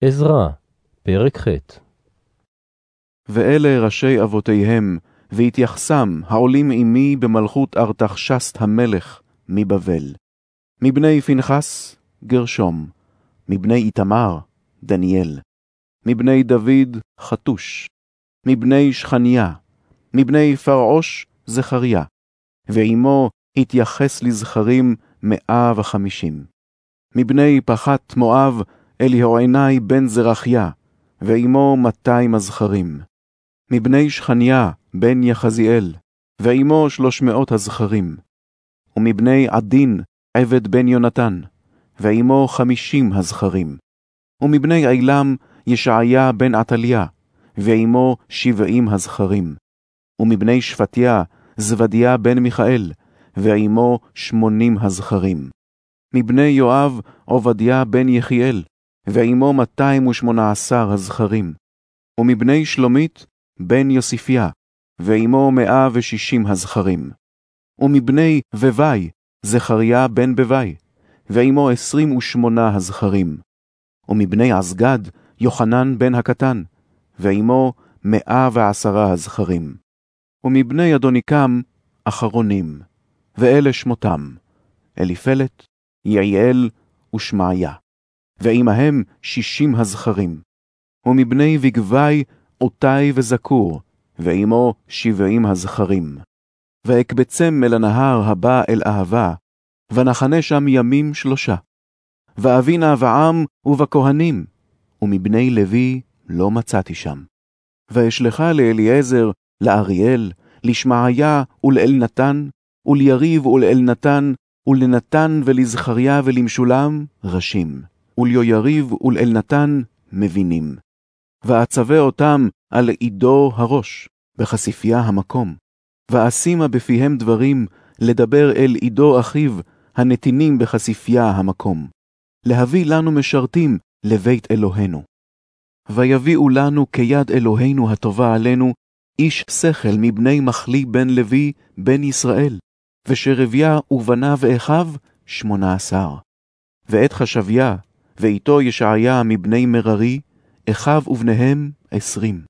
עזרא, פרק ח' ואלה ראשי אבותיהם, והתייחסם העולים עמי במלכות ארתחשסט המלך מבבל. מבני פנחס, גרשום, מבני איתמר, דניאל, מבני דוד, חתוש, מבני שכניה, מבני פרעוש, זכריה, ועמו התייחס לזכרים מאה וחמישים. מבני פחת מואב, אליהועיני בן זרחיה, ועמו מאתיים הזכרים. מבני שכניה בן יחזיאל, ועמו שלוש מאות הזכרים. ומבני עדין עבד בן יונתן, ועמו חמישים הזכרים. ומבני עילם ישעיה בן עתליה, ועמו שבעים הזכרים. ומבני שפטיה זבדיה בן מיכאל, ועמו שמונים הזכרים. מבני יואב עובדיה בן יחיאל, ועמו מאתיים ושמונה עשר הזכרים. ומבני שלומית בן יוסיפיה, ועמו מאה ושישים הזכרים. ומבני בבי זכריה בן בבי, ועמו עשרים ושמונה הזכרים. ומבני עזגד יוחנן בן הקטן, ועמו מאה ועשרה הזכרים. ומבני אדוניקם אחרונים, ואלה שמותם, אליפלת, יעיאל ושמעיה, ועמהם שישים הזכרים. ומבני בגבי עותי וזכור, ועמו שבעים הזכרים. ואקבצם אל הנהר הבא אל אהבה, ונחנה שם ימים שלושה. ואבינה בעם ובכהנים, ומבני לוי לא מצאתי שם. ואשלחה לאליעזר, לאריאל, לשמעיה ולאלנתן, וליריב ולאלנתן, ולנתן ולזכריה ולמשולם ראשים, וליויריב ולאלנתן מבינים. ואצווה אותם על עידו הראש, בחשיפיה המקום. ואשימה בפיהם דברים, לדבר אל עידו אחיו, הנתינים בחשיפיה המקום. להביא לנו משרתים לבית אלוהינו. ויביאו לנו כיד אלוהינו הטובה עלינו, איש שכל מבני מחלי בן לוי, בן ישראל, ושרביה ובניו ואחיו שמונה עשר. ואת חשביה, ואיתו ישעיה מבני מררי, אחיו ובניהם עשרים.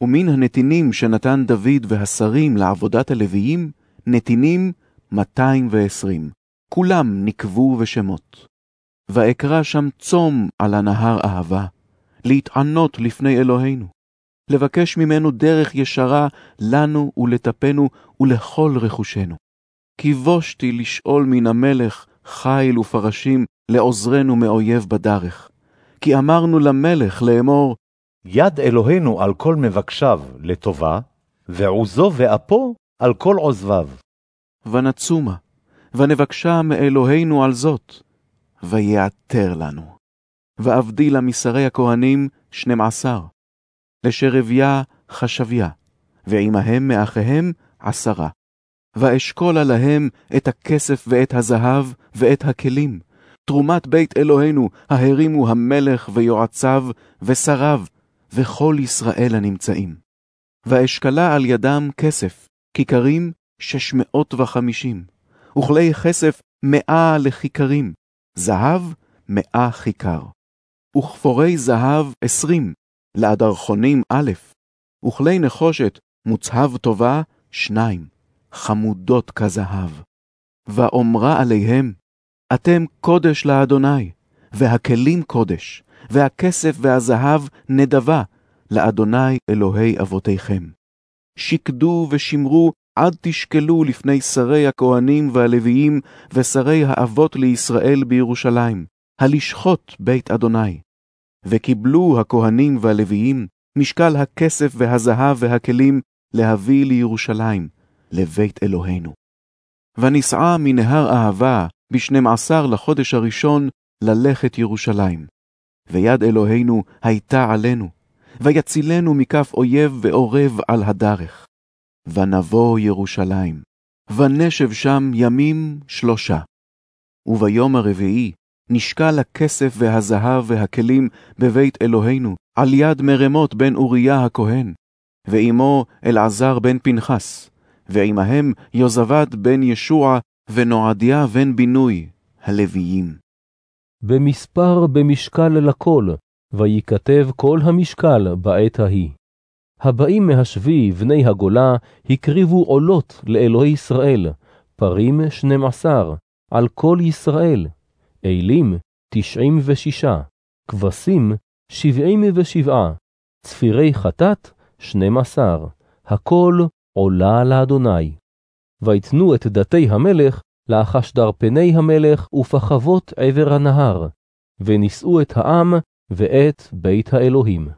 ומן הנתינים שנתן דוד והשרים לעבודת הלוויים, נתינים מאתיים ועשרים, כולם נקבו בשמות. ואקרא שם צום על הנהר אהבה, להתענות לפני אלוהינו, לבקש ממנו דרך ישרה לנו ולטפנו ולכל רכושנו. כי בושתי לשאול מן המלך חיל ופרשים לעוזרנו מאויב בדרך. כי אמרנו למלך לאמור, יד אלוהינו על כל מבקשיו לטובה, ועוזו ואפו על כל עוזביו. ונצומה, ונבקשה מאלוהינו על זאת, ויעתר לנו. ואבדילה משרי הכהנים שנים עשר, לשרביה חשביה, ועמהם מאחיהם עשרה. ואשכולה להם את הכסף ואת הזהב ואת הכלים, תרומת בית אלוהינו ההרימו המלך ויועציו ושריו, וכל ישראל הנמצאים. ואשכלה על ידם כסף, כיכרים שש מאות וחמישים, וכלי כסף מאה לכיכרים, זהב מאה כיכר. וכפורי זהב עשרים, לאדרכונים א', וכלי נחושת מוצהב טובה שניים, חמודות כזהב. ואומרה עליהם, אתם קודש לאדוני, והכלים קודש, והכסף והזהב נדבה לאדוני אלוהי אבותיכם. שקדו ושמרו עד תשקלו לפני שרי הכהנים והלוויים ושרי האבות לישראל בירושלים, הלשחוט בית אדוני. וקיבלו הכהנים והלוויים משקל הכסף והזהב והכלים להביא לירושלים, לבית אלוהינו. ונישאה מנהר אהבה בשנים עשר לחודש הראשון ללכת ירושלים. ויד אלוהינו הייתה עלינו, ויצילנו מכף אויב ועורב על הדרך. ונבוא ירושלים, ונשב שם ימים שלושה. וביום הרביעי נשקל הכסף והזהב והכלים בבית אלוהינו, על יד מרמות בן אוריה הכהן, ועמו אלעזר בן פנחס, ועמהם יוזבד בן ישוע ונועדיה בן בינוי, הלוויים. במספר במשקל לכל, ויכתב כל המשקל בעת ההיא. הבאים מהשבי בני הגולה הקריבו עולות לאלוהי ישראל, פרים שנים עשר, על כל ישראל, אלים תשעים ושישה, כבשים שבעים ושבעה, צפירי חטאת שנים עשר, הכל עולה לאדוני. ויתנו את דתי המלך לאחשדר פני המלך ופחבות עבר הנהר, ונישאו את העם ואת בית האלוהים.